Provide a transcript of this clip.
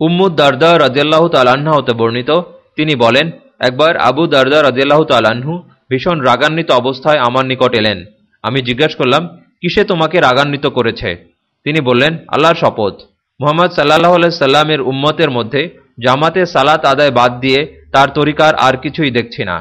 উম্মুদ দারদা রাজিয়াল্লাহ তালাহ্না হতে বর্ণিত। তিনি বলেন, একবার আবু দারদা রাজিয়াল্লাহ তালাহু ভীষণ রাগান্বিত অবস্থায় আমার নিকট এলেন। আমি জিজ্ঞেস করলাম, কিসে তোমাকে রাগান্বিত করেছে? তিনি বললেন, আল্লাহর শপথ। মোহাম্মদ সাল্লাহ সাল্লামের উম্মতের মধ্যে জামাতে সালাত আদায় বাদ দিয়ে তার তরিকার আর কিছুই দেখছি না।